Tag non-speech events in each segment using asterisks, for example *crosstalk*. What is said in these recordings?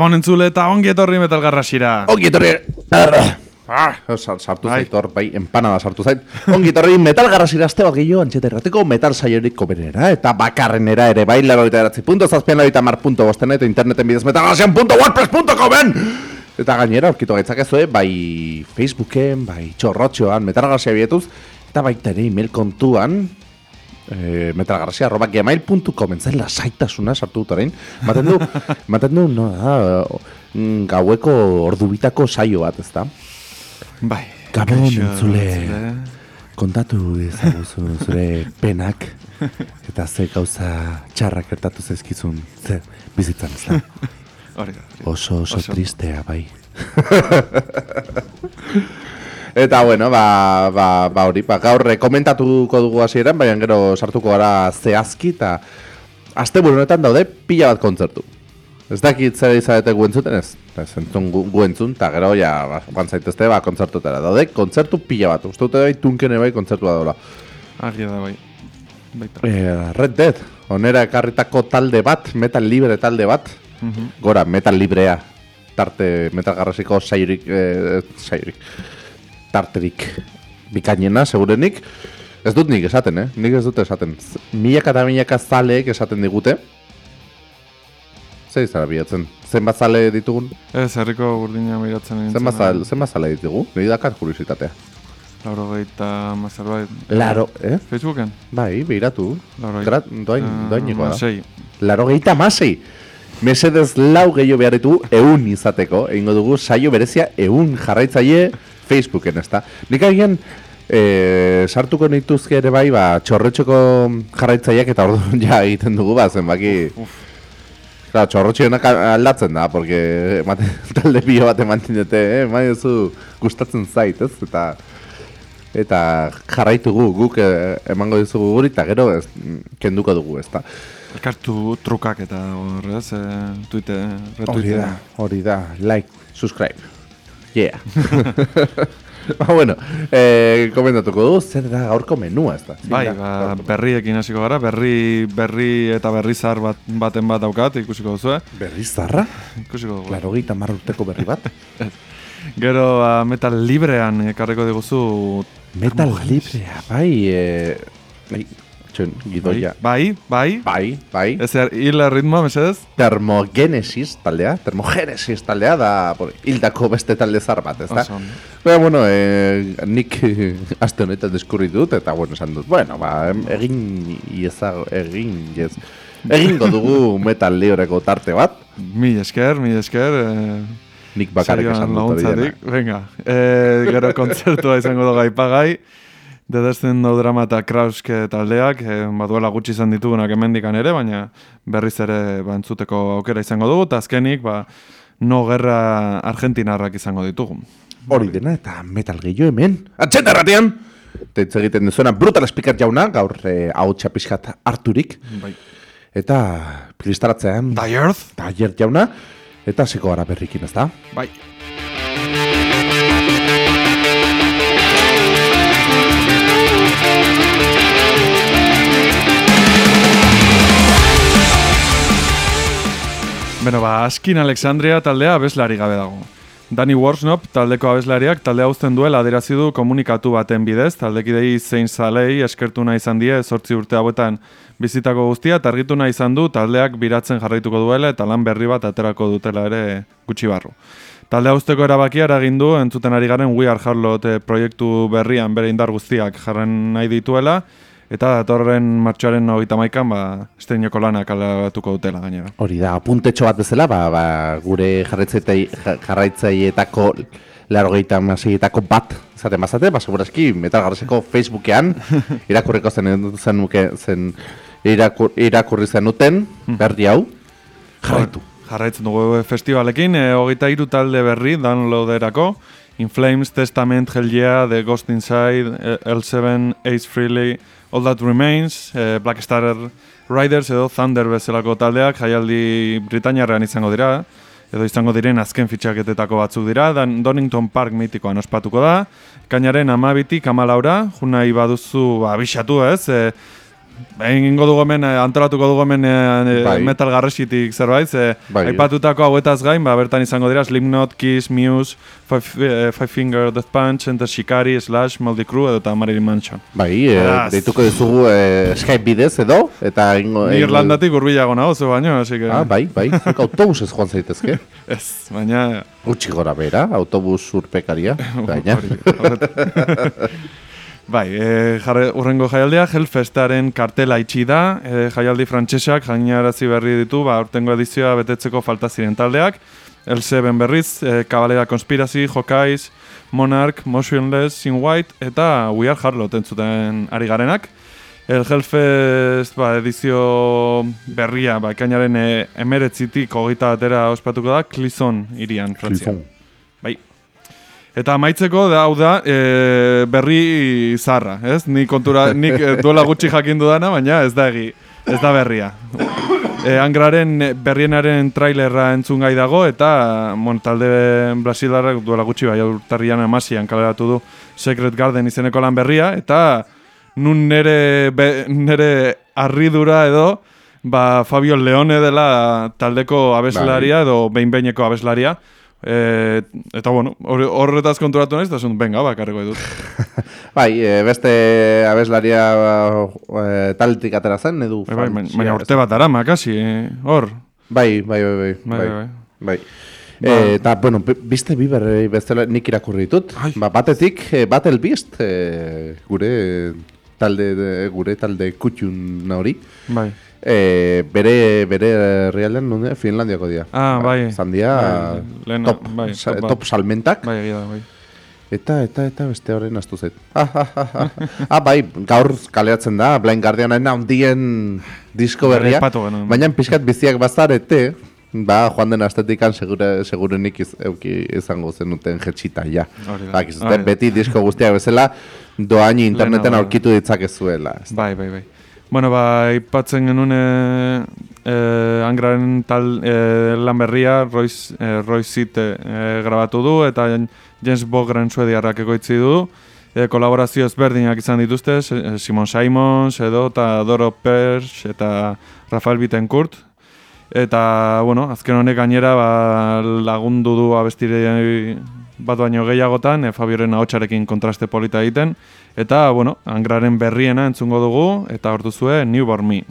Gabon entzule eta ongi etorri metal garrasira. Ongi etorri... Ah, sar- sartu Bai. zait hor, bai, empanada sartu zait. Ongi etorri metal garrasira aste bat gehiago antxeta errateko metal saiorik koberera eta bakarrenera ere bai, laro eta eratzi punto, zazpian laro eta mar punto bostena eta interneten bidez metalgarrasian punto wordpress.comen Eta gainera, aurkitu gaitzakezue, bai Facebooken, bai txorrotxoan, metalgarrasia bietuz, eta baita ere email kontuan, eh, metalgarrasia arroba gmail.com entzai lasaitasuna sartu dut orain. Maten du, *laughs* maten du, no, da, mm, gaueko ordubitako saio bat, ezta? Bai. Gabon, entzule. Kontatu ezaguzu *laughs* zure penak eta ze gauza txarrak gertatu zaizkizun ze bizitzan ez da. *laughs* Oso oso, Oso. tristea bai. Eta bueno, ba, ba, ba hori, ba, gaur eh, komentatuko dugu hasieran, baina gero sartuko gara zehazki eta aste honetan daude pila bat kontzertu. Ez dakit zer izadete gu entzuten ez? Ez entzun gu, gu entzun, eta gero ja, ba, joan zaitezte, ba, kontzertutara. Daude kontzertu pila bat, uste dute bai tunkene bai kontzertu bat daula. Agia da bai. Baita. Eh, Red Dead, onera ekarritako talde bat, metal libre talde bat, Mhm. gora metal librea, tarte metal garrasiko sairik, eh, sairik, tarterik bikainena, segurenik. Ez dut nik esaten, eh? Nik ez dut esaten. Milaka eta milaka zaleek esaten digute. Zer izara bilatzen? Zenbat zale ditugun? Ez, herriko burdina miratzen nintzen. Zenbat zale, zenbat zale ditugu? Nire dakat kuriositatea. Lauro gehieta mazerbait. Laro, eh? Facebooken? Bai, behiratu. Lauro Gra- doain, doainekoa da. Sei. Laro gehieta masei. Mesedez lau gehiago behar ditugu eun izateko. Egingo dugu saio berezia eun jarraitzaile Facebooken, ezta? Nik agian e, sartuko nituzke ere bai, ba, txorretxoko jarraitzaileak eta orduan *laughs* ja egiten dugu, ba, zenbaki... Claro, txorrotxionak aldatzen da, porque *laughs* ematen, talde pilo bat ematen dute, eh? Ematen duzu gustatzen zait, ez? Eta eta jarraitu gu, guk eh, emango dizugu guri, eta gero ez, kenduko dugu, ezta? Elkartu trukak eta horrez, e, Hori retuite. da, hori da, like, subscribe, yeah. ba, *laughs* bueno, eh, komentatuko du, zer da gaurko menua, ez da? Bai, da ba, gaurko menua? berriekin hasiko gara, berri, berri eta berri zahar bat, baten bat daukat, ikusiko duzu, eh? Berri zarra? Ikusiko dugu. Klaro gehieta urteko berri bat? *laughs* Gero ba, metal librean ekarriko diguzu Metal librea, bai, eh, bai, txon, gidoia. Bai, bai, Bai, bai. Ez er, hil ritmoa, mesedez? Termogenesis taldea, termogenesis taldea da por, hildako beste talde zar bat, ez da? Baina, bueno, eh, nik eh, aste honetan deskurri dut, eta, bueno, esan dut, bueno, ba, egin iezago, egin, yes, egingo dugu *laughs* metal lioreko tarte bat, Mil esker, mil esker. Eh, nik bakarrik esan dut hori. Venga, eh, gero kontzertua izango dugu aipagai. The Destin No Drama eta Krauske taldeak, eh, baduela gutxi izan ditugunak hemendikan ere, baina berriz ere ba, entzuteko aukera izango dugu, eta azkenik, ba, no gerra argentinarrak izango ditugu. Hori dena, eta metal gehiago hemen, atxeta erratean! Hitz egiten duzuena brutal speaker jauna, gaur eh, hau txapiskat harturik, Bai. eta kristaratzean, Die Earth? Taller jauna, eta hasiko gara berrikin, ez da? Bai. Beno, ba, Askin Alexandria taldea abeslari gabe dago. Danny Worsnop taldeko abeslariak taldea uzten duela adierazi du komunikatu baten bidez, taldekidei zein zalei eskertu nahi izan die sortzi urte hauetan bizitako guztia, eta argitu nahi izan du taldeak biratzen jarraituko duela eta lan berri bat aterako dutela ere gutxi barru. Taldea usteko erabakia eragin du entzuten ari garen We Are Harlot eh, proiektu berrian bere indar guztiak jarren nahi dituela, eta datorren martxoaren hogeita maikan, ba, esteinoko lanak alatuko dutela gainera. Hori da, apuntetxo bat bezala, ba, ba, gure jarraitzaileetako jarraitzaileetako larogeita maseietako bat, zaten bazate, ba, segurazki, metal Facebookean, *laughs* irakurriko zen, zen, zen irakur, irakurri zenuten, berri hau, jarraitu. Jarraitzen dugu festivalekin, e, hogeita hiru talde berri downloaderako, In Flames, Testament, Hell Yeah, The Ghost Inside, eh, L7, Ace Frehley, All That Remains, eh, Black Star Riders edo Thunder bezalako taldeak jaialdi Britainiarrean izango dira, edo izango diren azken fitxaketetako batzuk dira, Dan Donington Park mitikoan ospatuko da, kainaren amabitik amalaura, junai baduzu abisatu ez, e, Behin ingo dugu hemen, eh, antolatuko dugu hemen eh, Bai. metal garresitik zerbait, ze Bai. aipatutako hauetaz gain, ba, bertan izango dira Slipknot, Kiss, Muse, Five, eh, Five Finger Death Punch, Enter Shikari, Slash, Moldy Crew edo eta Marilyn Manson. Bai, e, deituko dizugu e, Skype bidez edo, eta ingo... Ni Irlandatik urbilago nago, zu baino, así que... Ah, bai, bai, zuk autobusez joan zaitezke. *laughs* Ez, baina... Utsi gora bera, autobus urpekaria, *laughs* baina. *laughs* Bai, e, jarre, urrengo jaialdia, Hellfestaren kartela itxi da, e, jaialdi frantsesak jainarazi berri ditu, ba, urtengo edizioa betetzeko falta ziren taldeak, L7 berriz, e, Cavalera Conspiracy, Hawkeyes, Monarch, Motionless, In White, eta We Are Harlot entzuten ari garenak. El Hellfest ba, edizio berria, ba, ekainaren e, emeretzitik hogeita batera ospatuko da, Clison irian, Frantzian. Bai. Eta amaitzeko da hau da e, berri zarra, ez? Ni kontura, nik e, duela gutxi jakin dudana, baina ez da egi, ez da berria. E, angraren e, berrienaren trailerra entzun gai dago eta bon, talde brasilarrak duela gutxi bai urtarrian amasian kaleratu du Secret Garden izeneko lan berria eta nun nere, be, nere arridura edo ba, Fabio Leone dela taldeko abeslaria edo behin-behineko abeslaria. E, eta bueno, hor- horretaz konturatu naiz, eta zun, venga, bakarriko ditut. *laughs* Bai, e, beste abeslaria e, taletik atera zen, edu Bai, bai, baina, Frantzia, baina urte bat arama, kasi, eh, hor. Bai, bai, bai, bai. Bai, bai, bai. bai. Ba- E, eta, bueno, bi- biste bi berri bestela nik irakurri ditut. Ba, batetik, e, Battle Beast, e, gure talde, de- gure talde kutxun hori. Bai. E, bere, bere herrialdean nonde, Finlandiako dira. Ah, bai. Zandia, Bai, lehena, top, bai, sa- top bat. top salmentak. Bai, egia da, bai. Eta, eta, eta beste horren astu zait. *laughs* Ah, ah, ah, ah. ah, bai, gaur kaleatzen da, Blind Guardianen handien disko berria. Aipatu genuen. Baina pixkat biziak bazarete, ba, joan den astetikan segure, segurenik iz, euki izango zenuten jetxita, ja. Ba, kizute, beti disko guztiak bezala, doain interneten bai. aurkitu ditzakezuela. ez da. Bai, bai, bai. Bueno, ba, ipatzen genuen e, e, angraren tal e, lan berria, Royce, e, Royce Zite e, grabatu du, eta James Bogren suediarrak egoitzi du. E, kolaborazio ezberdinak izan dituzte, Se- Simon Simons, edo, eta Doro Perch, eta Rafael Bittencourt. Eta, bueno, azken honek gainera ba, lagundu du abestire bat baino gehiagotan, e, Fabioren ahotsarekin kontraste polita egiten. Eta, bueno, angraren berriena entzungo dugu, eta hor duzue Newborn Me.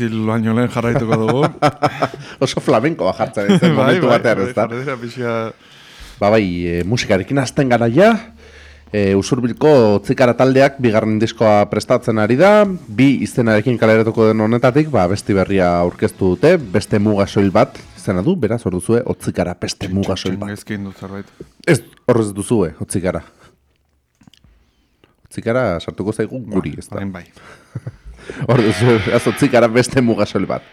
Zil baino lehen jarraituko dugu. *laughs* Oso flamenko jartzen zen *laughs* momentu batean, ez da? dira pixka... Ba bai, e, musikarekin hasten gara ja, e, usurbilko tzikara taldeak bigarren diskoa prestatzen ari da, bi izenarekin kaleratuko den honetatik, ba besti berria aurkeztu dute, beste muga soil bat, izena du, beraz, hor duzue, otzikara beste muga soil bat. Gaizkin dut zerbait. Ez, horrez duzue, otzikara. Otzikara sartuko zaigu guri, ez da. Bai. *laughs* Hor duzue, beraz, otzikara beste muga soil bat.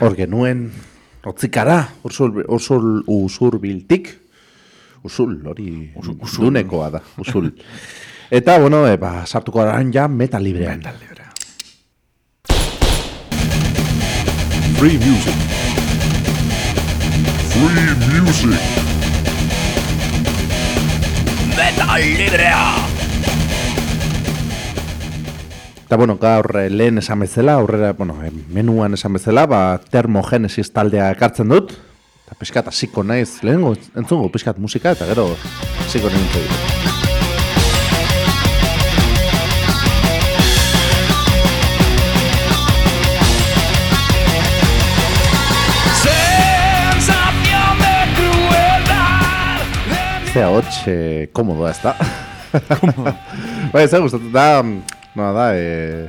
Hor genuen, otzikara, usul, usul, usurbiltik, usul, hori dunekoa da, usul. Eta, bueno, e, ba, sartuko gara ja metal librean. Metal libre. Free music. Free music. Metal librea! Eta, bueno, gaur eh, lehen esan bezala, aurrera, bueno, eh, menuan esan bezala, ba, termogenesis taldea ekartzen dut. Eta pixkat hasiko naiz, lehenengo entzungo pixkat musika, eta gero hasiko nintzen. Zea hotx, eh, komodoa ez da. *laughs* bai, ez da, gustatzen da, mm, noa da, eh,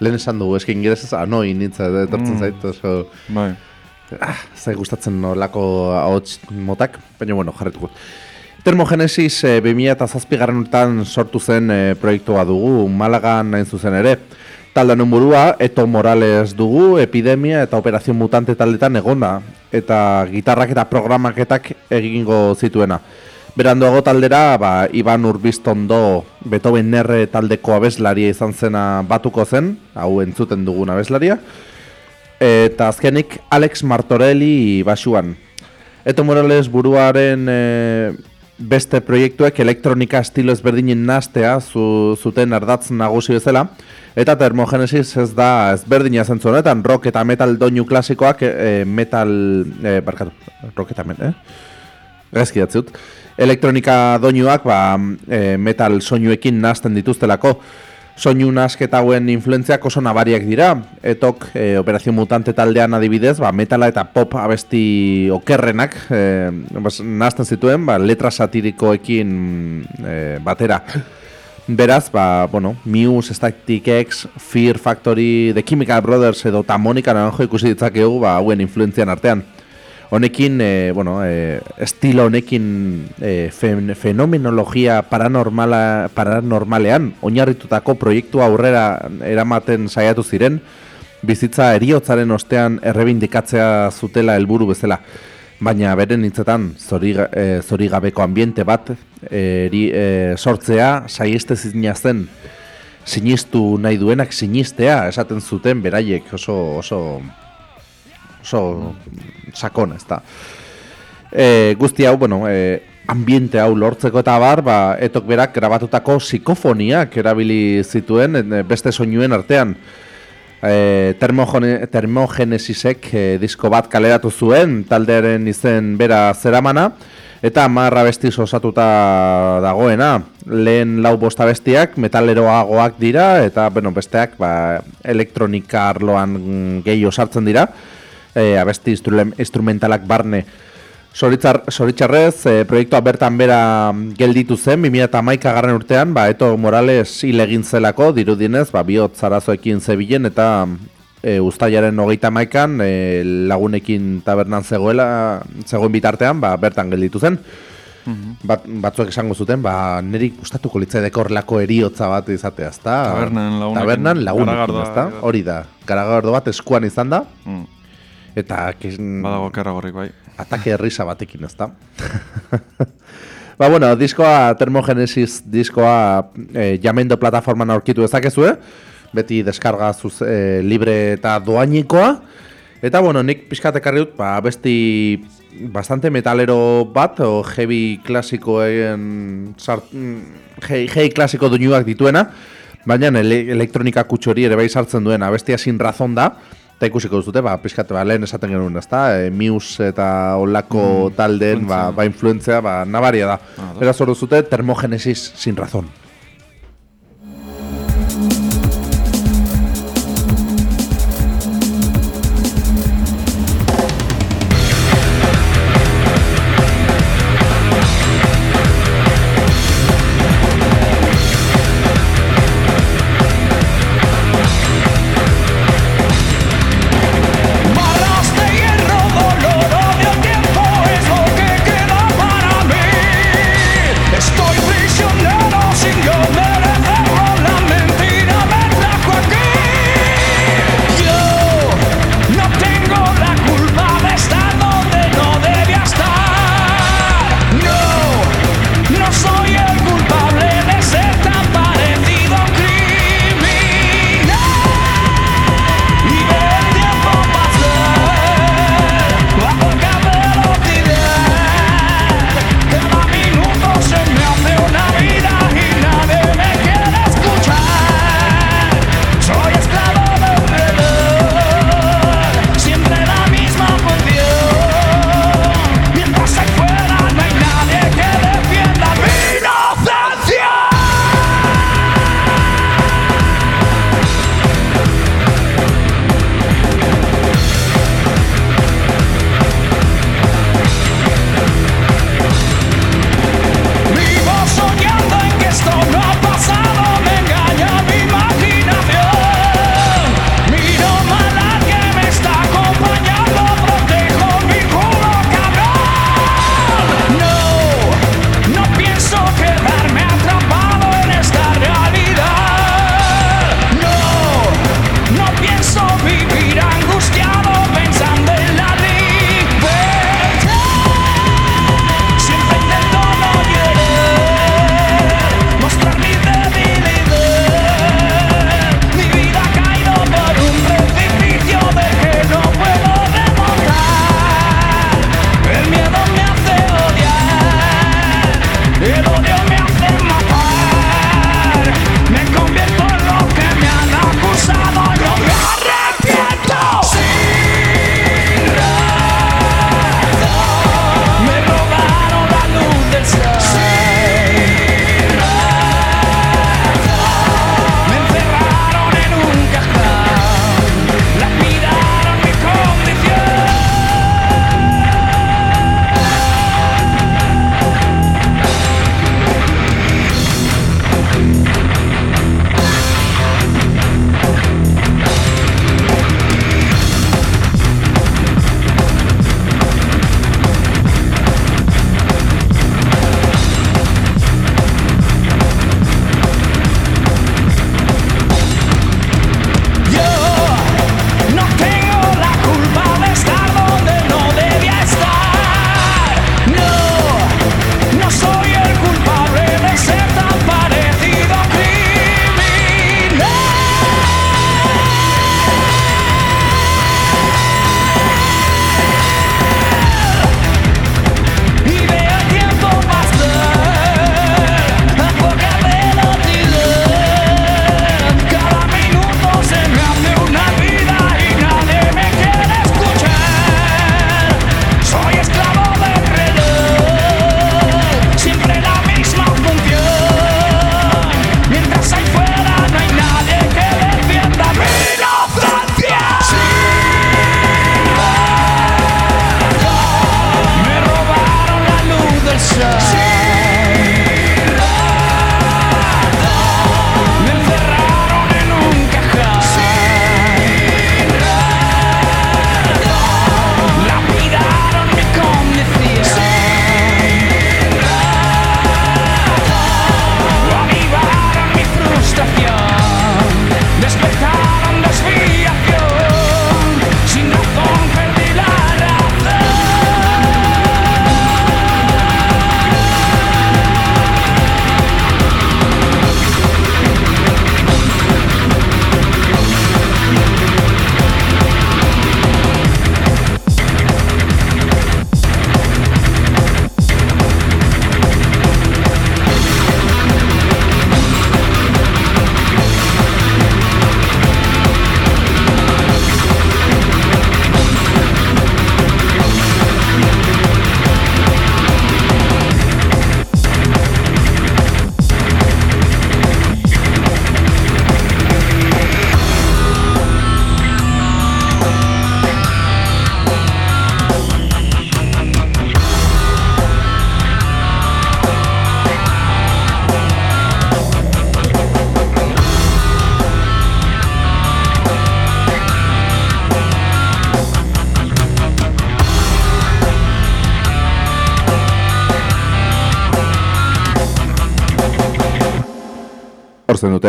lehen esan dugu, eski ingelesez, anoi nintza, etortzen zait, oso, Bai. ah, zai gustatzen nolako ahots motak, baina bueno, jarretuko. Termogenesis e, 2007 garren urtean sortu zen e, proiektua dugu, Malagan nahin zuzen ere. Talde honen burua, Eto Morales dugu, Epidemia eta Operazion Mutante taldetan egona, eta gitarrak eta programaketak egingo zituena. Beranduago taldera, ba, Iban Urbiztondo Beethoven Nerre taldeko abeslaria izan zena batuko zen, hau entzuten dugun abeslaria. Eta azkenik Alex Martorelli basuan. Eto Morales buruaren e, beste proiektuek elektronika estilo ezberdinen nastea zu, zuten ardatz nagusi bezala, eta termogenesis ez da ezberdina zentzu honetan, rock eta metal doinu klasikoak e, metal, e, barkatu, rock eta metal, eh? Gazki datzut. Elektronika doinuak ba, e, metal soinuekin nahasten dituztelako. Soinu nasketa hauen influentziak oso nabariak dira. Etok e, Operazio Mutante taldean adibidez, ba, metala eta pop abesti okerrenak e, bas, nahasten zituen, ba, letra satirikoekin e, batera. Beraz, ba, bueno, Muse, Static X, Fear Factory, The Chemical Brothers edo Tamonika naranjo ikusi ditzakegu ba, hauen influentzian artean. Honekin, e, bueno, e, estilo honekin e, fen, fenomenologia paranormala, paranormalean oinarritutako proiektu aurrera eramaten saiatu ziren, bizitza eriotzaren ostean errebindikatzea zutela helburu bezala. Baina beren hitzetan zoriga- e, zorigabeko ambiente bat eri, e, sortzea saieste zina zen sinistu nahi duenak sinistea esaten zuten beraiek oso oso oso sakon, ez da. E, guzti hau, bueno, e, ambiente hau lortzeko eta bar, ba, etok berak grabatutako psikofoniak erabili zituen e, beste soinuen artean. E, termogene, termogenesisek e, disko bat kaleratu zuen, taldearen izen bera zeramana, eta marra bestiz osatuta dagoena. Lehen lau bosta bestiak metaleroagoak dira, eta bueno, besteak ba, elektronika arloan gehi osartzen dira, e, abesti instrumentalak barne. Zoritzar, zoritxarrez, e, proiektua bertan bera gelditu zen, 2008 garren urtean, ba, Eto Morales hil egin zelako, dirudienez, ba, bihotz arazoekin zebilen, eta e, ustaiaren hogeita maikan e, lagunekin tabernan zegoela, zegoen bitartean, ba, bertan gelditu zen. Bat, batzuek esango zuten, ba, niri gustatuko litzaideko horrelako eriotza bat izatea, ezta? Tabernan lagunekin, Tabernan lagunekin, ezta? Hori da, garagardo bat eskuan izan da, Mm. Eta kis- Badago karagorrik bai. atake errisa batekin, ezta? *laughs* ba, bueno, diskoa, Termogenesis diskoa e, jamendo plataforman aurkitu dezakezue, beti deskarga zuz, e, libre eta doainikoa, eta, bueno, nik pixkat ekarri dut, ba, besti bastante metalero bat, o heavy klasikoen, sart, mm, heavy, heavy klasiko duinuak dituena, baina ele, elektronika kutxori ere bai sartzen duena, bestia sin razón da, eta ikusiko duzute, ba, pixkat, ba, lehen esaten genuen, ezta? E, Muse eta olako taldeen, ba, ba, influentzia, ba, nabaria da. Ah, da. Beraz hor duzute, termogenesis sin razón.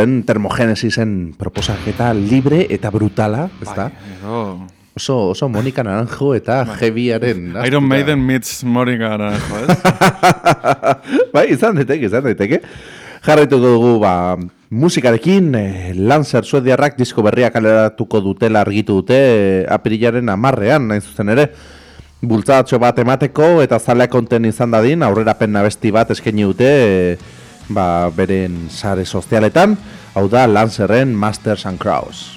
Duten termogenesisen proposaketa libre eta brutala, ez da? Edo... Oso, oso Monika Naranjo eta Jebiaren. Iron Maiden meets Moringa naranjo, ez? *laughs* bai, izan daiteke, izan daiteke. Jarraituko dugu, ba, musikarekin, eh, Lancer suediarrak disko berria kaleratuko dutela argitu dute eh, apirilaren amarrean, nain zuzen ere. Bultzatxo bat emateko eta zaleak konten izan dadin, aurrerapen nabesti bat eskaini dute, eh, ba, beren sare sozialetan, hau da Lancerren Masters and Crows.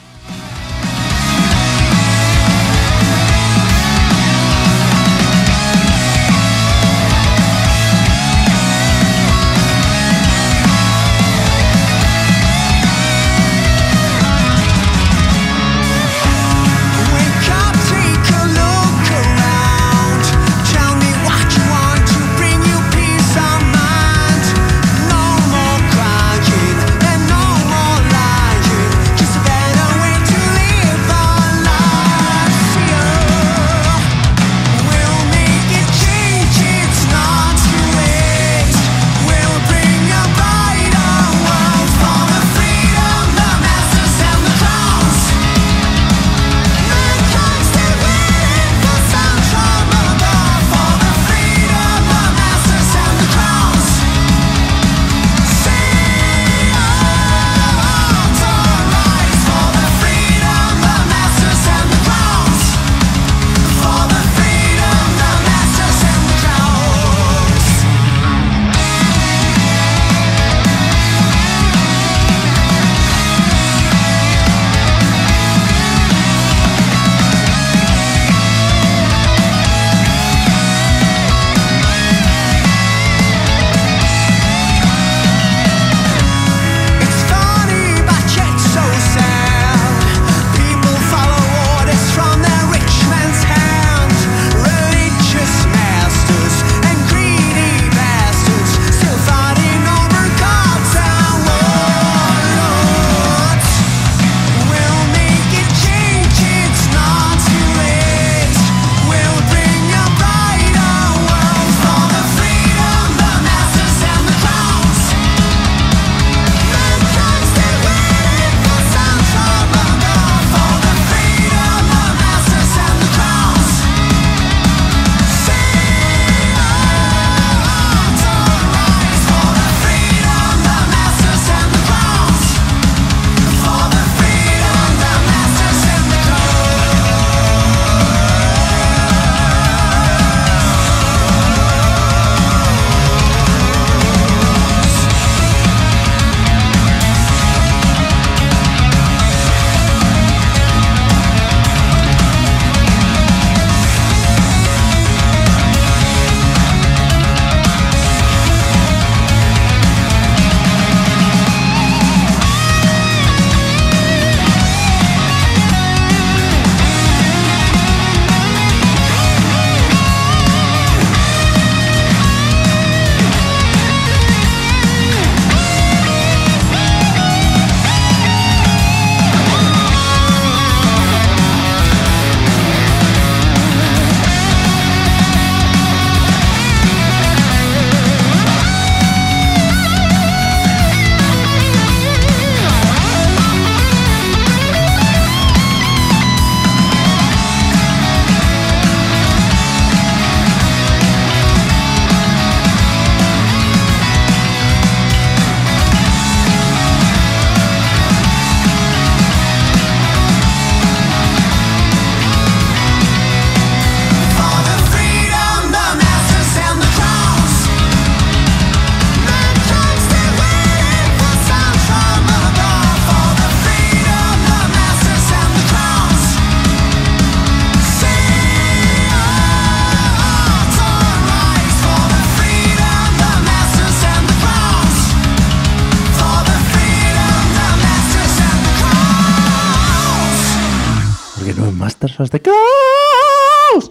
The Crows!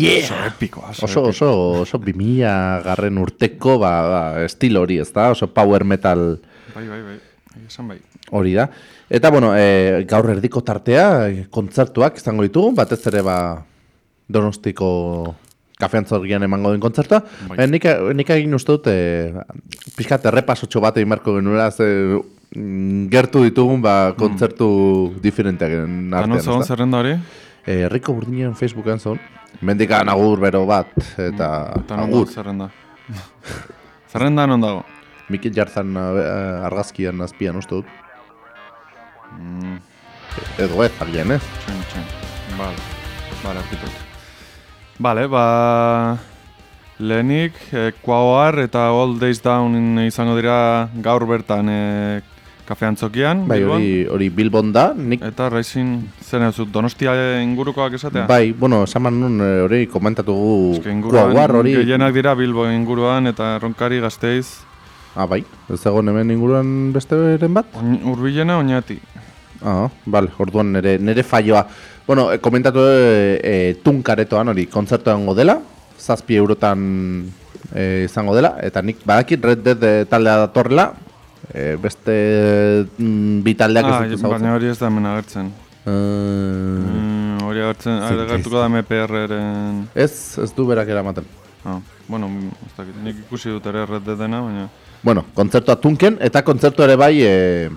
Oso epikoa, oso, Oso, oso, oso bimila garren urteko, ba, ba, estilo hori, ez da? Oso power metal Bai, bai, bai. Esan bai. hori da. Eta, bueno, e, gaur erdiko tartea, e, kontzertuak izango ditugu, batez ere, ba, donostiko kafeantzorgian emango den kontzertua. Bai. Baina nik, nik egin uste dut, e, pixkat errepasotxo bat egin beharko genuela, ze gertu ditugun ba, kontzertu diferenteak Eta non artean. zegoen ezta? zerrenda hori? Eh, Herriko burdinen Facebookan zon, mendikan agur bero bat, eta dago agur. zerrenda? zerrenda non dago? Mikel Jartzan eh, argazkian azpian uste dut. Mm, Edo ez, agian, eh? txen, txen. Bale, bale, arkitut. Bale, ba... Lehenik, eh, Quaoar eta All Days Down izango dira gaur bertan eh, kafeantzokian, Bai, Bilbon. hori, hori Bilbon da, nik Eta Racing, nahi zut, Donostia ingurukoak esatea? Bai, bueno, esaman nun eh, hori komentatu gu Guaguar hori gehienak dira Bilbo inguruan eta Ronkari gazteiz. Ah, bai, ez dago hemen inguruan beste beren bat? Oin, urbilena oinati. Ah, bale, orduan nere, nere falloa Bueno, eh, komentatu e, e, tunkaretoan hori kontzertu egongo dela Zazpi eurotan e, izango dela Eta nik badakit Red Dead taldea datorrela e, Beste mm, bi taldeak ez Ah, dut baina hori ez da hemen agertzen. Eh, Mm, hori agertzen, Zein agertuko da MPR-eren... Ez, ez du berak eramaten. Ah, bueno, ez dakit, nik ikusi dut ere Red Deadena, baina... Bueno, kontzertua tunken eta kontzertu ere bai e,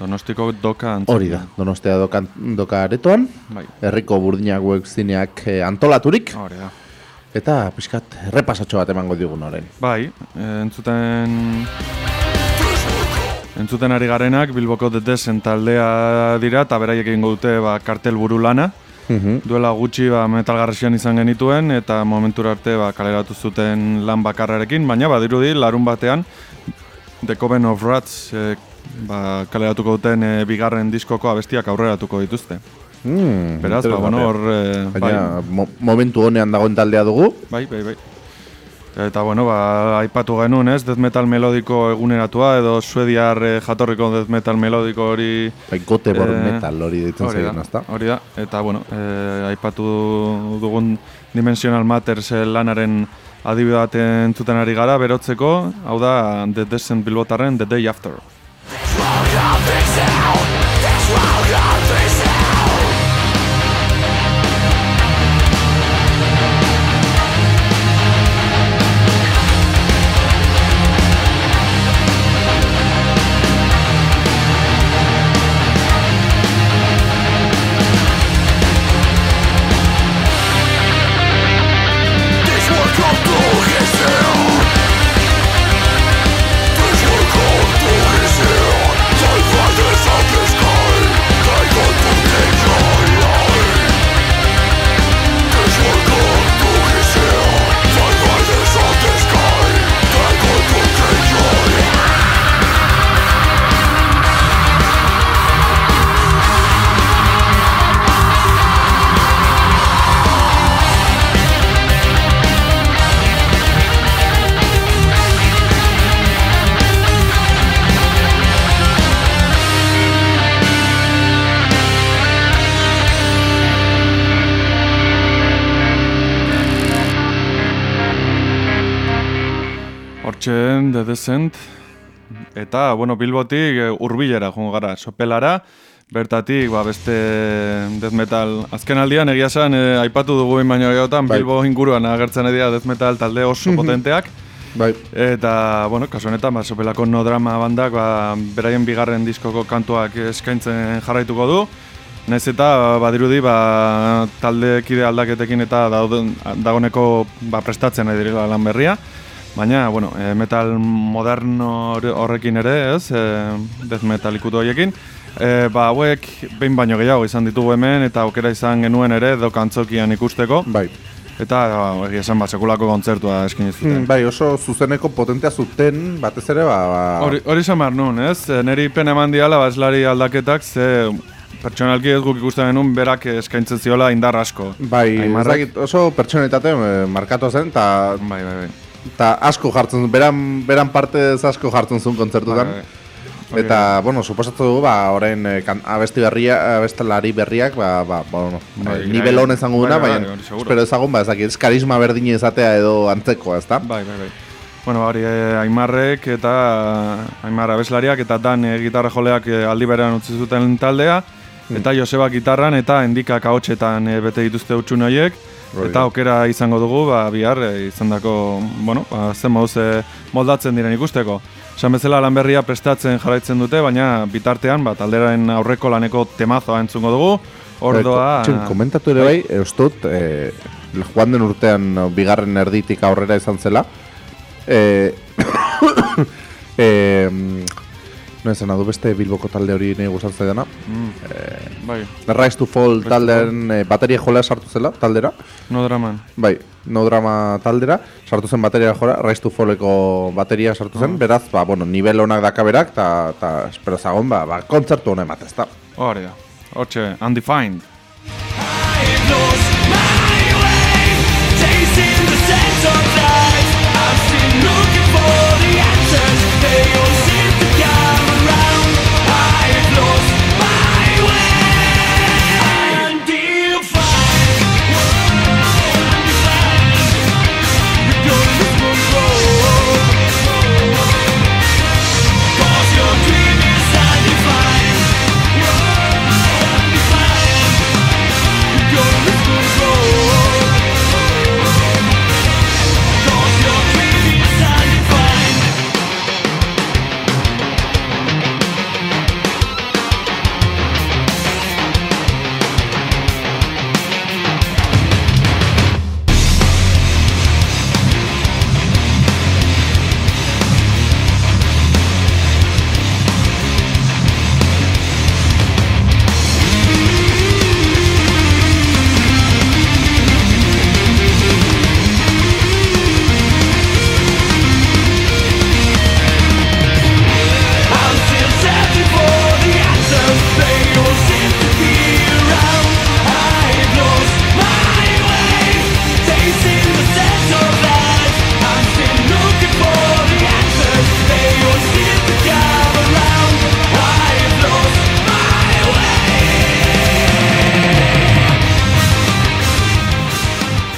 Donostiko doka antzak. Hori da, donostea doka, doka aretoan. Bai, Herriko burdinak webzineak eh, antolaturik. Hori da. Eta pixkat errepasatxo bat emango digun orain Bai, eh, entzuten... Entzuten ari garenak, Bilboko The Desen taldea dira, eta beraiek egingo dute ba, kartel buru lana. Mhm. Duela gutxi ba, metal garrasian izan genituen, eta momentura arte ba, kaleratu zuten lan bakarrarekin, baina badirudi larun batean The Coven of Rats eh, ba, kaleratuko duten eh, bigarren diskoko abestiak aurreratuko dituzte. Mm, Beraz, ba, bueno, hor... eh, Baina mo momentu honean dagoen taldea dugu Bai, bai, bai. Eta, bueno, ba, aipatu genuen, ez, death metal melodiko eguneratua, edo suediar eh, jatorriko death metal melodiko hori... bai, Gote bor eh, metal hori ditzen zaien, ezta? hori da, eta, bueno, eh, aipatu dugun Dimensional Matters eh, lanaren adibide bat entzuten ari gara, berotzeko, hau da, The Descent Bilbotarren The Day After. This Hortxe, The Descent, eta, bueno, Bilbotik eh, hurbilera joango gara, sopelara, bertatik, ba, beste death metal, azken aldian egia esan, eh, aipatu dugu baino gehiagotan, Bai. Bilbo inguruan agertzen dira death metal talde oso potenteak, Bai, eta, bueno, kasu honetan, ba, sopelako no drama bandak, ba, beraien bigarren diskoko kantuak eskaintzen jarraituko du, Naiz eta badirudi ba, taldekide aldaketekin eta dauden, dagoneko ba, prestatzen nahi direla lan berria. Baina, bueno, e, metal moderno hor- horrekin ere, ez, e, death metal ikutu horiekin. E, ba, hauek behin baino gehiago izan ditugu hemen eta aukera izan genuen ere dokantzokian ikusteko. bai Eta, ba, egia esan, ba, sekulako kontzertua eskin zuten. Mm, Bai, oso zuzeneko potentea zuten, batez ere, ba... ba Hori, hori nuen, ez? Neri pena eman diala baslari aldaketak, ze pertsonalki ez guk ikusten genuen berak eskaintzen ziola indar asko. Bai, ez dakit, oso pertsonalitate eh, markatu zen, eta Bai, bai, bai. Ta asko jartzen zuen, beran, beran parte asko jartzen zuen kontzertutan. Hori Eta, bueno, suposatu dugu, ba, orain eh, kan, abesti berria, abestalari berriak, ba, ba, bueno, Bai, nivel bai, on izango duna, bai, bai, baina, espero ezagun, ba, ez dakit, ez karisma berdine izatea edo antzekoa, ezta? Bai, bai, bai. Bueno, hori eh, Aimarrek eta Aimar abeslariak eta Dan eh, gitarra joleak eh, aldi berean utzi zuten taldea Hmm. eta Joseba gitarran eta Endika kahotxetan eh, bete dituzte utxun horiek Hori Eta aukera izango dugu, ba, bihar e, izandako, bueno, ba, zen moduz e, moldatzen diren ikusteko. Esan bezala lan berria prestatzen jarraitzen dute, baina bitartean, ba, talderaren aurreko laneko temazoa entzungo dugu, ordoa... Txin, komentatu ere bai, e, uste dut, e, joan den urtean bigarren erditik aurrera izan zela. E, *coughs* e, no esan adu beste Bilboko talde hori nahi gustatzen dena. Mm, bai, The Rise to Fall taldearen e, bateria jola sartu zela, taldera. no draman. Bai, no drama taldera, sartu zen bateria jora, Rise to Falleko bateria sartu zen, beraz, ba, bueno, nivel onak dakaberak, eta ta, espero zagon, ba, ba, kontzertu honen bat, ezta. Hori da. Hortxe, undefined. I've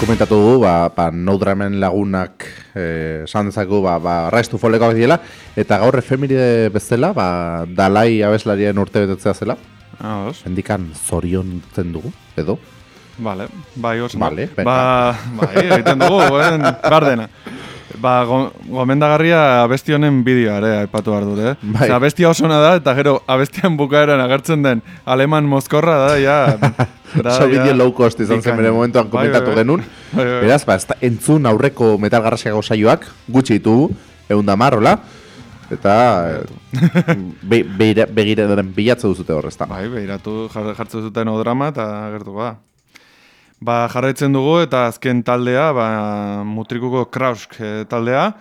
komentatu du, ba, ba no dramen lagunak eh, esan dezakegu, ba, ba Rise to Fallekoak diela, eta gaur efemeride bezala, ba, Dalai abeslarien urte betetzea zela, Ah, os. hendikan zorion zen dugu, edo? Vale, bai, oso. Vale, ba, bai, egiten dugu, *laughs* ben, bardena. Ba, go, gomendagarria abesti honen bideoa ere aipatu behar dut, eh? Bai. Abestia oso da, eta gero abestian bukaeran agertzen den aleman mozkorra da, ja... *laughs* Oso bideo low cost izan zen bere momentuan Bai, komentatu bai, bai. genuen. Bai, bai. Beraz, ba, entzun aurreko metal garrasiako saioak, gutxi ditugu, egun da marrola, eta *laughs* be, begira, begira bilatze duzute hor, ez da. Bai, behiratu jar, jartzen zuten odrama eta agertuko da. Ba, jarraitzen dugu eta azken taldea, ba, mutrikuko Krausk eh, taldea,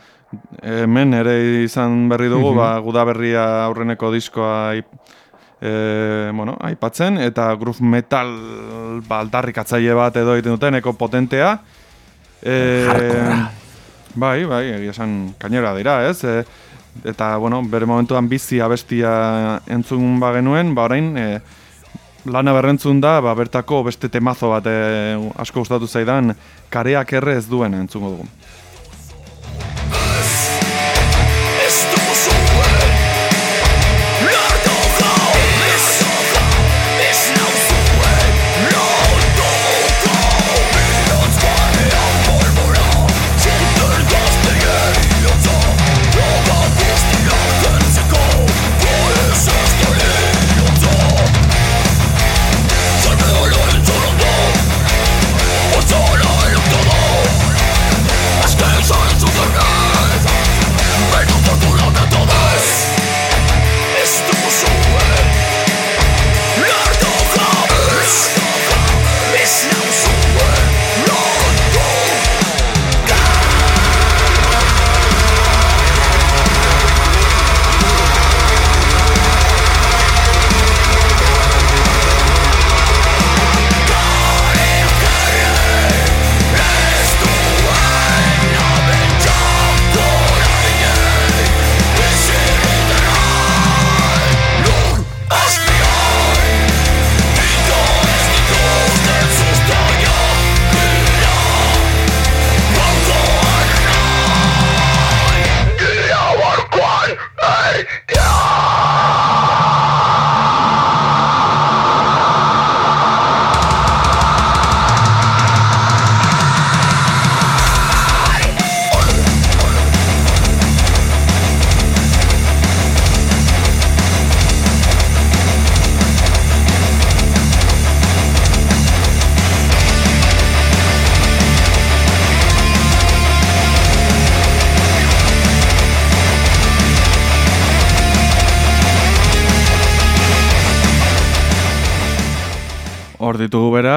hemen ere izan berri dugu, ba, guda berria aurreneko diskoa e, bueno, aipatzen, eta groove metal ba, aldarrikatzaile bat edo egiten duten, eko potentea. E, bai, bai, egia esan kainera dira, ez? E, eta, bueno, bere momentuan bizi abestia entzun ba genuen, ba orain, e, lana berrentzun da, ba, bertako beste temazo bat e, asko gustatu zaidan, kareak erre ez duen entzungo dugu.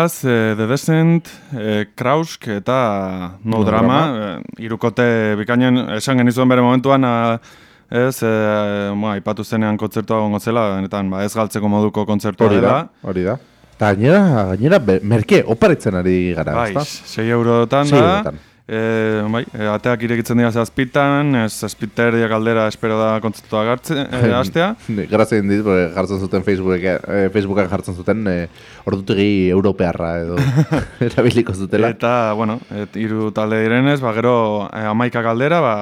Beraz, e, The Descent, e, Krausk eta No, No Drama. Drama. E, irukote bikainen esan genizuen bere momentuan, a, ez, e, moa, ipatu zenean kontzertua gongo zela, benetan, ba, ez galtzeko moduko kontzertua Hori da, dela. hori da. Eta gainera, merke, oparitzen ari gara, Bai, ezta? 6 eurotan da. eurotan. E, bai, e, ateak irekitzen dira zazpitan, ez zazpiterdiak aldera espero da kontzertua gartzen, e, astea. Grazien dit, jartzen zuten Facebook, eh, Facebookan jartzen zuten eh, ordutegi europearra edo *laughs* erabiliko zutela. Eta, bueno, et, hiru talde direnez, ba, gero e, amaika galdera, ba,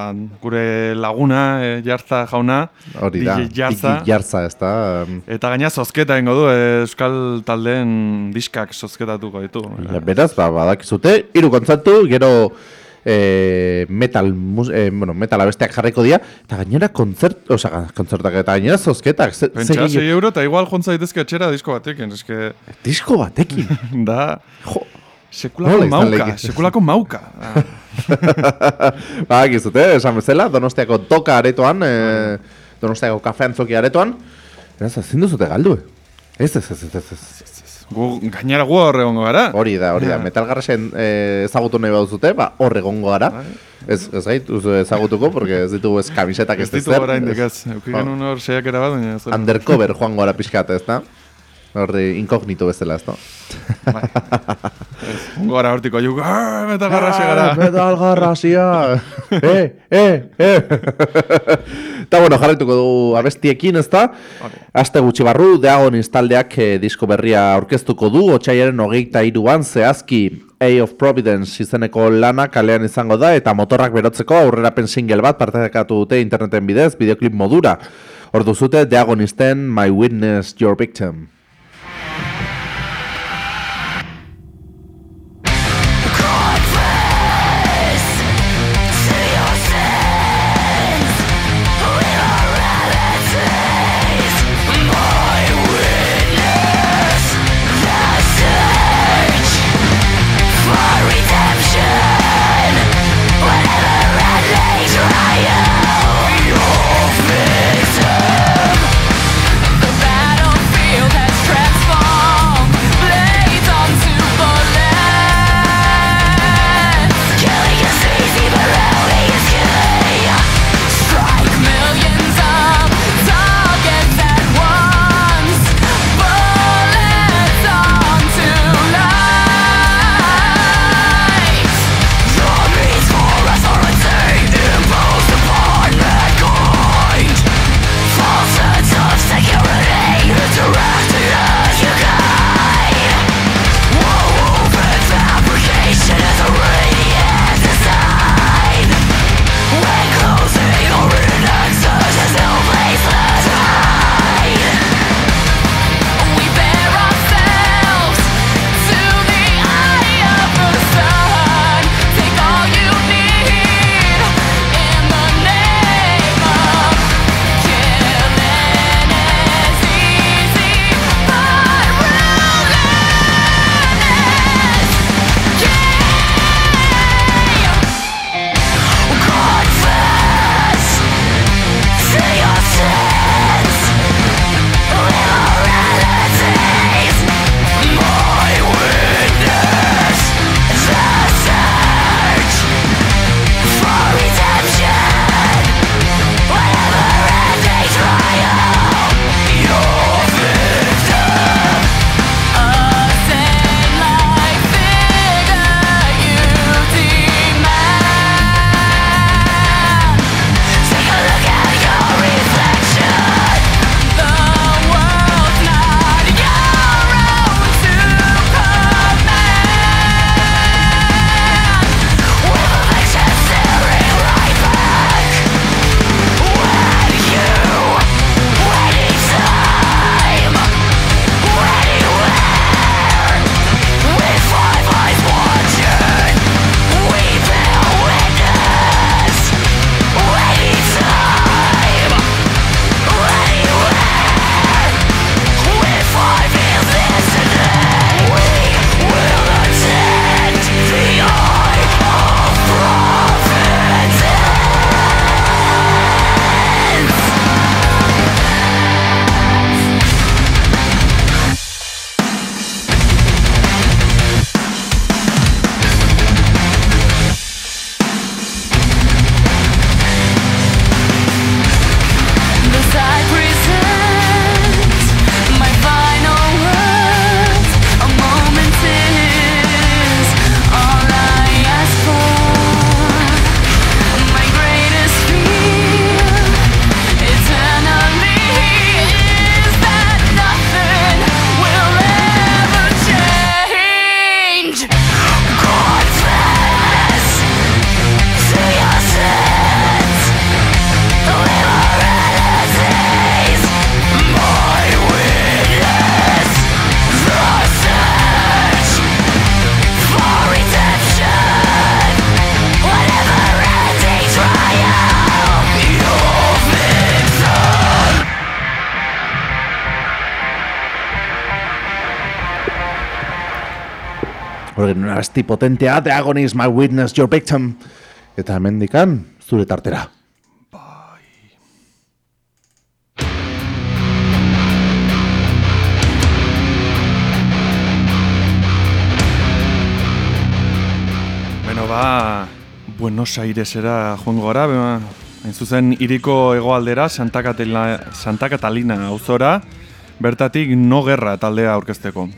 gure laguna e, jartza jauna, Hori da. Iki jarza, ez da. eta gaina zozketa ingo du, e, euskal taldeen diskak zozketatuko ditu. Ja, beraz, ba, badakizute, hiru kontzertu, gero eh, metal, mus, eh, bueno, metal abesteak jarriko dira, eta gainera kontzert, osea, kontzertak eta gainera zozketak. Ze, Pentsa, 6 euro, eta igual jontza daitezke etxera disko batekin, eske, Disko batekin. *laughs* da, jo, sekulako izan mauka, leike? sekulako mauka. *laughs* Ah, Badakizute, esan bezala, donostiako toka aretoan, eh, donostiako kafe antzoki aretoan, beraz, ezin duzute galdu, eh? Ez, ez, ez, ez, ez. Gu, gainera gu hor egongo gara. Hori da, hori da. Metal Garrasen eh, ezagutu nahi baduzute, ba, hor egongo gara. Ez, ez gaitu ezagutuko, porque ez ditugu ez kamisetak Ez ez oraindik ez. Euki Ba. genuen hor seiakera bat, baina. Undercover joango gara pixkat, ez da? Horri inkognito bezala, ez da? Ongo gara hortiko juk, "Ah, meta garrase gara. Metal Garrasia! *laughs* eh, eh, eh! Eta bueno, jarraituko dugu abestiekin, ez da? Aste gutxi barru, Deagonis taldeak eh, disko berria aurkeztuko du, otxaiaren hogeita iruan zehazki A of Providence izeneko lana kalean izango da, eta motorrak berotzeko aurrerapen single bat partekatu dute interneten bidez, videoklip modura. Hor duzute, Deagonisten My Witness, Your Victim. Horren abesti potentea, The Agony is my witness, your victim. Eta hemendikan zure tartera. Beno, ba, Buenos Airesera joango gara, ba, hain zuzen iriko hegoaldera Santa, Catalina, Santa Catalina auzora, bertatik no gerra taldea aurkezteko.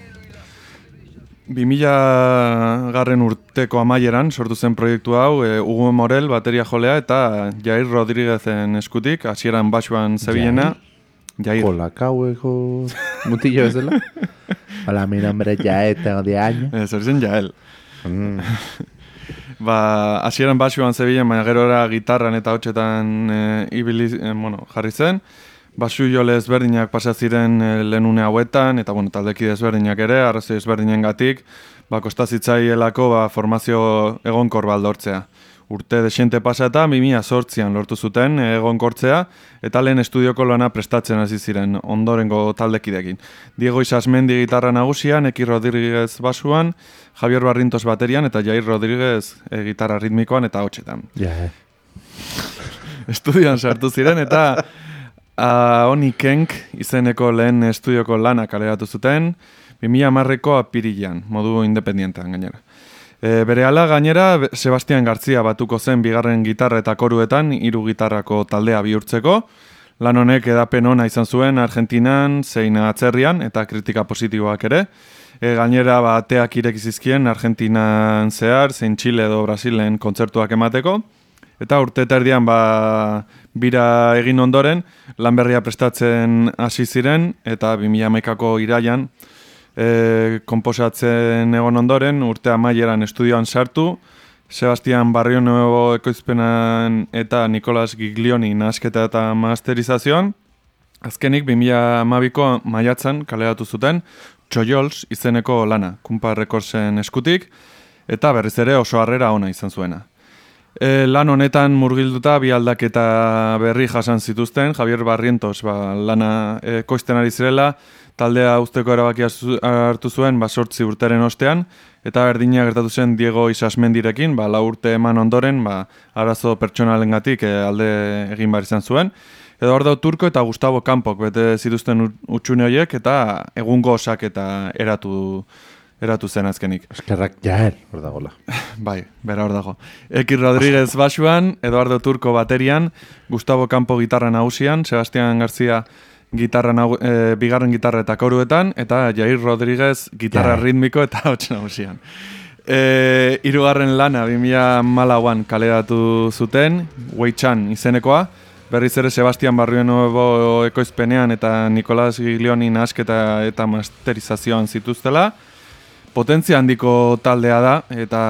2000 garren urteko amaieran sortu zen proiektu hau, e, Hugo Morel bateria jolea eta Jair Rodríguezen eskutik, hasieran basuan zebilena. Jair. Kolakaueko mutillo ez dela? *laughs* Hola, mi nombre es Jaet, tengo 10 años. Ez, hori zen Jael. Mm. *laughs* Ba, hasieran basuan zebilen, baina gerora gitarran eta hotxetan e, ibili, e, bueno, jarri zen. Basu jole ezberdinak pasa ziren e, lehenune hauetan, eta bueno, taldeki ezberdinak ere, arrazoi ezberdinen gatik, ba, kostazitzaielako ba, formazio egonkor baldortzea. Urte desente pasa eta 2008an lortu zuten egonkortzea, eta lehen estudioko lana prestatzen hasi ziren ondorengo taldekidekin. Diego Isasmendi gitarra nagusian, Eki Rodríguez basuan, Javier Barrintos baterian, eta Jair Rodríguez e, gitarra ritmikoan eta hotxetan. Ja, eh. Estudioan sartu ziren, eta a, Oni Kenk izeneko lehen estudioko lana kaleratu zuten, 2000 marreko apirilan, modu independientean gainera. E, bere ala gainera, Sebastian Gartzia batuko zen bigarren gitarra eta koruetan, hiru gitarrako taldea bihurtzeko, lan honek edapen ona izan zuen Argentinan, zein atzerrian, eta kritika positiboak ere, E, gainera ba, ateak ireki zizkien Argentinan zehar, zein Chile edo Brasilen kontzertuak emateko. Eta urte eta erdian ba, bira egin ondoren, lan berria prestatzen hasi ziren, eta 2011ko iraian e, komposatzen egon ondoren, urte amaieran estudioan sartu, Sebastian Barrio Nuevo ekoizpenan eta Nicolas Giglioni nasketa eta masterizazioan, Azkenik 2012ko maiatzan kaleratu zuten Txoiols izeneko lana, Kumpa Rekordsen eskutik, eta berriz ere oso harrera ona izan zuena. E, lan honetan murgilduta bi aldaketa berri jasan zituzten, Javier Barrientos ba, lana e, koizten ari zirela, taldea usteko erabakia hartu zuen ba, sortzi urteren ostean, eta berdina gertatu zen Diego Isasmendirekin, ba, lau urte eman ondoren, ba, arazo pertsonalengatik e, alde egin behar izan zuen. Eduardo Turko eta Gustavo Campok bete zituzten ut- utxune horiek eta egungo osak eta eratu, eratu zen azkenik. Eskerrak jaer, hor dagoela. *laughs* Bai, bera hor dago. Eki Rodríguez basuan, Eduardo Turko baterian, Gustavo Campo gitarra nagusian, Sebastián García gitarra nagu, e, bigarren gitarra eta koruetan, eta Jair Rodríguez gitarra Ja. ritmiko eta *laughs* hotz nagusian. E, irugarren lana 2014an kaleratu zuten, Wei Chan izenekoa, berriz ere Sebastian Barrio Nuevo ekoizpenean eta Nicolás Giglioni nasketa eta masterizazioan zituztela, potentzia handiko taldea da eta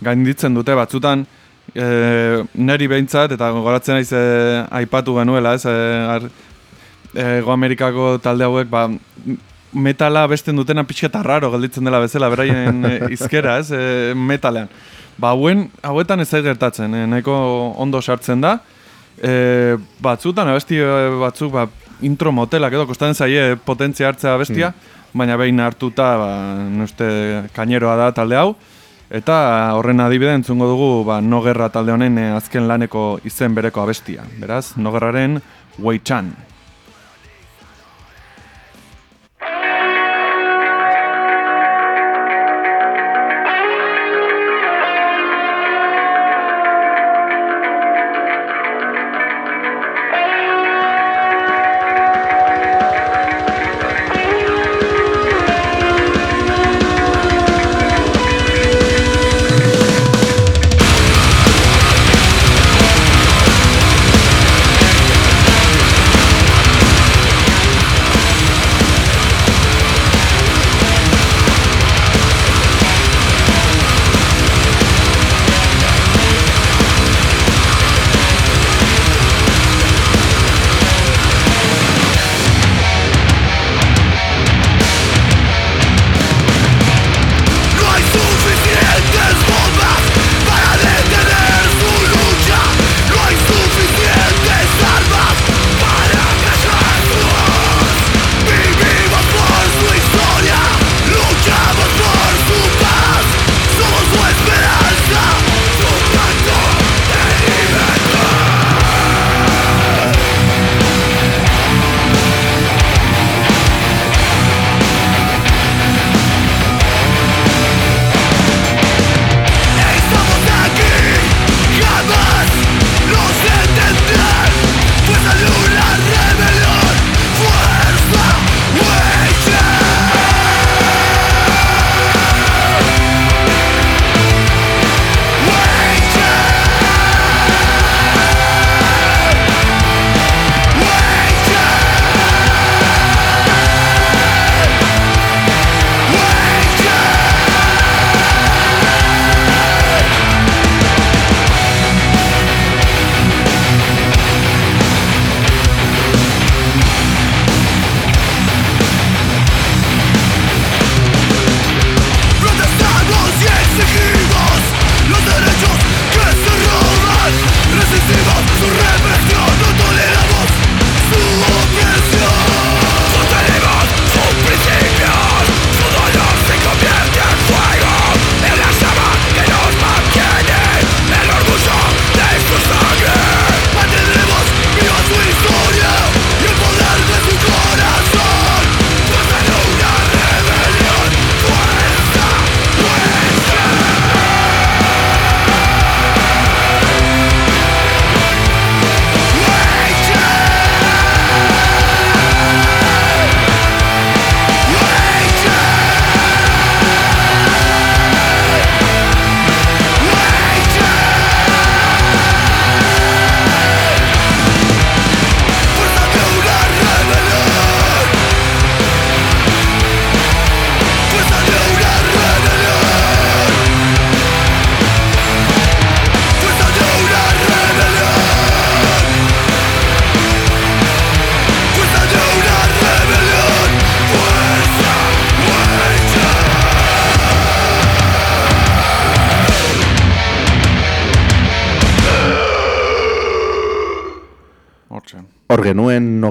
gainditzen dute batzutan e, neri behintzat eta gogoratzen naiz e, aipatu genuela, ez? E, ar, Ego Amerikako talde hauek ba, metala besten dutena pixka eta raro gelditzen dela bezala beraien e, *laughs* izkera, ez? E, metalean. Ba, hauen, hauetan ez zait gertatzen, e, nahiko ondo sartzen da. E, batzutan, abesti e, batzuk, ba, intro motelak edo, kostatzen zaie potentzia hartzea bestia, baina behin hartuta, ba, nuste, kaineroa da talde hau. Eta horren adibide entzungo dugu ba, No Gerra talde honen eh, azken laneko izen bereko abestia. Beraz, No Gerraren Wei Chan.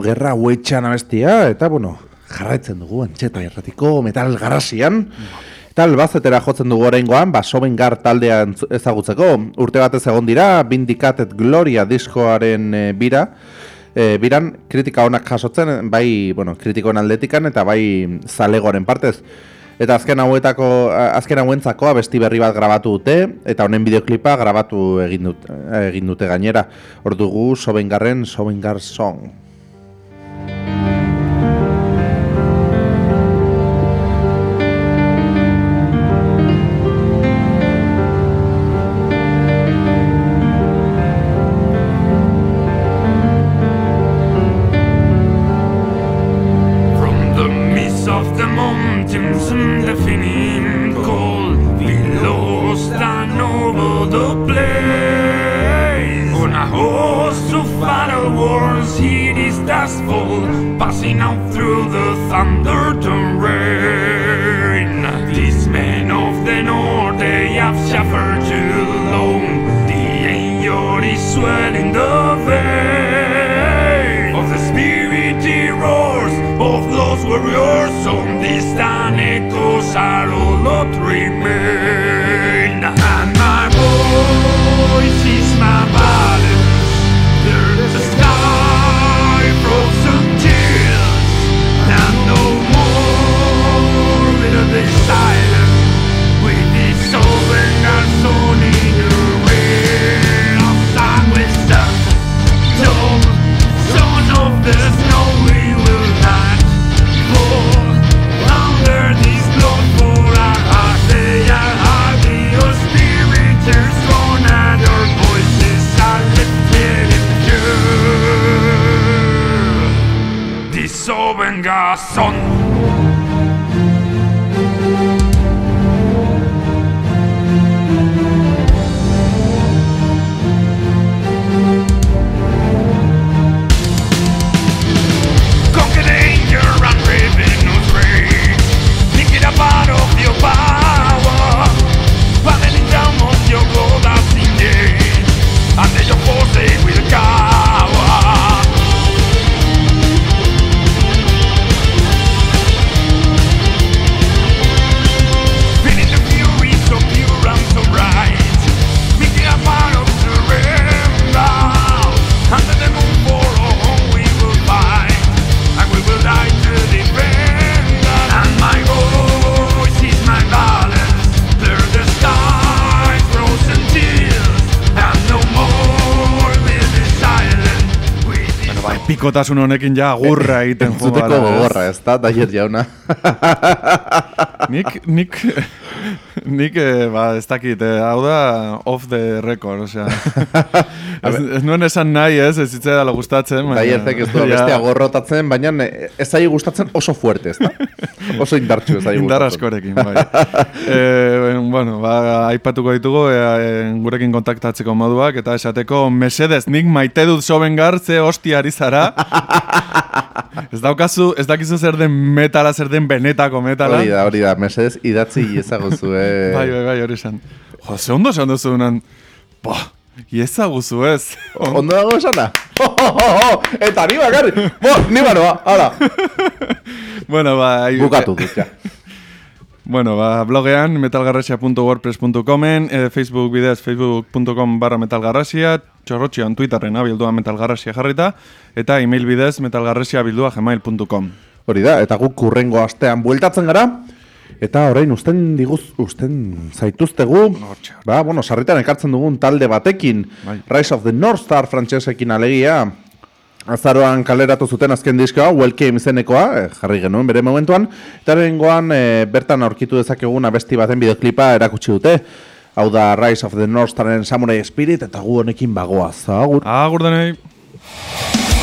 Nogerra huetxan abestia, eta bueno, jarraitzen dugu antxeta erratiko metal garrasian. Eta albazetera jotzen dugu oraingoan, ba, Sobengar taldea ezagutzeko. Urte batez egon dira, Vindicated Gloria diskoaren e, bira. E, biran kritika onak jasotzen, bai, bueno, kritikoen aldetikan eta bai zalegoaren partez. Eta azken hauetako, azken hauentzako abesti berri bat grabatu dute, eta honen bideoklipa grabatu egin, dut, egin dute gainera. Hor dugu Sobengarren Sobengar Song. corazón. This pikotasun honekin ja agurra *laughs* egiten jo Entzuteko gogorra, ez da, Daier jauna. Nik, nik, *laughs* nik, eh, ba, ez dakit, eh, hau da off the record, osea. *laughs* ez, ez nuen esan nahi, ez, ez zitzea dala gustatzen. baina- Daiertek ez du bestea gorrotatzen, baina eh, ez zai gustatzen oso fuerte, *laughs* ez da? Oso indartxu ez Indar gustatzen. askorekin, bai. e, bueno, ba, aipatuko ditugu e, gurekin kontaktatzeko moduak, eta esateko, mesedez, nik maite dut sobengar, ze hostia ari zara. ez daukazu, ez dakizu zer den metala, zer den benetako metala. Hori da, hori da, mesedez idatzi ezaguzu, eh? *laughs* Bai, bai, bai, hori esan. Jo, ze ondo esan duzu nan, bo, iezaguzu ez. *laughs* Ondo dago esana? *laughs* Eta ni bakarri! Bo, ni banoa, hala! bueno, ba... ai- Bukatu dut, ja. Bueno, ba, blogean metalgarrasia.wordpress.comen, e, Facebook bidez facebook.com barra metalgarrasia, txorrotxian Twitterren abildua metalgarrasia jarrita, eta email bidez metalgarrasia bildua gmail.com. Hori da, eta guk kurrengo astean bueltatzen gara, eta orain usten diguz, usten zaituztegu, ba, bueno, sarritan ekartzen dugun talde batekin, Bai. Rise of the North Star frantsesekin alegia, azaroan kaleratu zuten azken diskoa, Welcome izenekoa, eh, jarri genuen bere momentuan, eta rengoan eh, bertan aurkitu dezakegun abesti baten bideoklipa erakutsi dute, hau da Rise of the North Staren Samurai Spirit, eta gu honekin bagoaz, agur. Agur denei!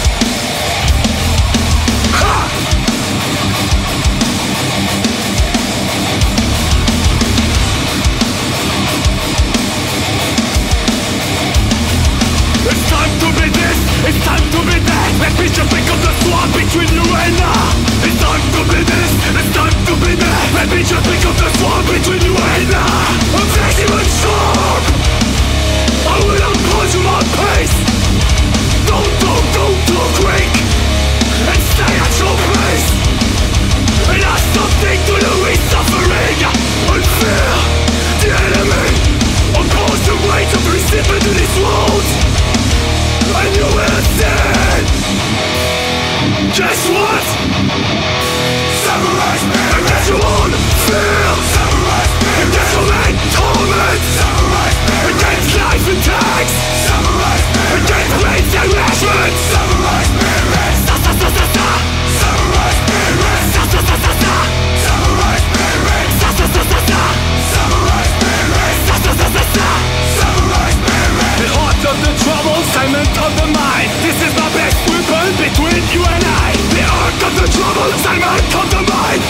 Of the mind